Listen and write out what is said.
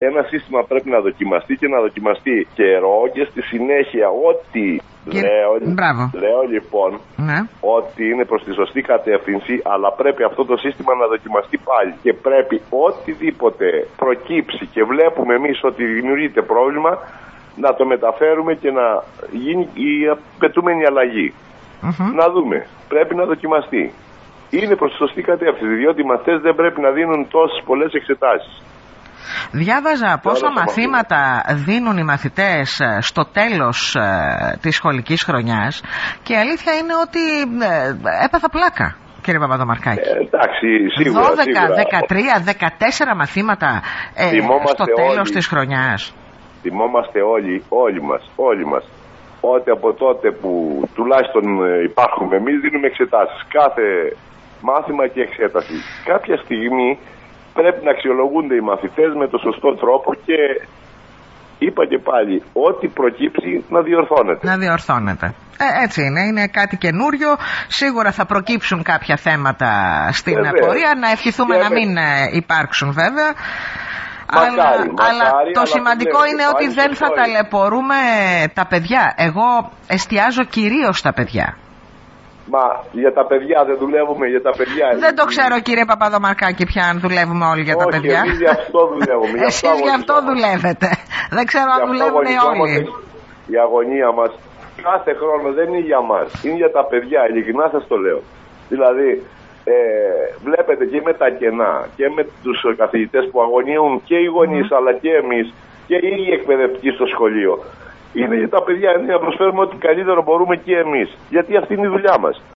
Ένα σύστημα πρέπει να δοκιμαστεί και να δοκιμαστεί καιρό και στη συνέχεια ό,τι Και- λέω, Μπράβο. λέω λοιπόν Ναι. ότι είναι προς τη σωστή κατεύθυνση αλλά πρέπει αυτό το σύστημα να δοκιμαστεί πάλι και πρέπει οτιδήποτε προκύψει και βλέπουμε εμείς ότι δημιουργείται πρόβλημα να το μεταφέρουμε και να γίνει η απαιτούμενη αλλαγή. Μμμ. Να δούμε. Πρέπει να δοκιμαστεί. Είναι προς τη σωστή κατεύθυνση διότι οι μαθητές δεν πρέπει να δίνουν τόσες πολλές εξετάσεις. Διάβαζα πόσα όλα τα μαθήματα δίνουν οι μαθητές ε, στο τέλος ε, της σχολικής χρονιάς και η αλήθεια είναι ότι ε, έπαθα πλάκα, κύριε Παπαδομαρκάκη. Ε, εντάξει, σίγουρα. 12, σίγουρα. 13, 14 μαθήματα ε, Θυμόμαστε στο τέλος όλοι. της χρονιάς. Θυμόμαστε όλοι, όλοι μας, όλοι μας, ότι από τότε που τουλάχιστον ε, υπάρχουμε εμείς δίνουμε εξετάσεις. Κάθε μάθημα και εξέταση. Κάποια στιγμή πρέπει να αξιολογούνται οι μαθητές με το σωστό τρόπο και είπα και πάλι, ό,τι προκύψει να διορθώνεται. Να διορθώνεται. Ε, έτσι είναι, είναι κάτι καινούριο. Σίγουρα θα προκύψουν κάποια θέματα στην Βεβαίως. πορεία. Να ευχηθούμε Και να με- μην ε, υπάρξουν βέβαια. Μακάρι, αλλά, μακάρι, αλλά το αλλά σημαντικό βλέπετε, είναι ότι πάλι δεν σωστό θα είναι. ταλαιπωρούμε τα παιδιά. Εγώ εστιάζω κυρίως στα παιδιά. Μα για τα παιδιά δεν δουλεύουμε, για τα παιδιά. Δεν το ξέρω κύριε Παπαδομαρκάκη πια αν δουλεύουμε όλοι για τα Όχι, παιδιά. εμείς γι' αυτό δουλεύουμε. γι' Εσείς γι' αυτό αγωνιζόμαστε. δουλεύετε. Δεν ξέρω αν Γι' αυτό δουλεύουν αγωνιζόμαστε. όλοι. Η αγωνία μας κάθε χρόνο δεν είναι για μας. Είναι για τα παιδιά. Ειλικρινά σας το λέω. Δηλαδή, ε, βλέπετε και με τα κενά και με τους καθηγητές που αγωνίουν και οι γονείς αλλά και εμείς και οι ίδιοι εκπαιδευτικοί στο σχολείο. Είναι για τα παιδιά, είναι να προσφέρουμε ό,τι καλύτερο μπορούμε και εμείς. Γιατί αυτή είναι η δουλειά μας.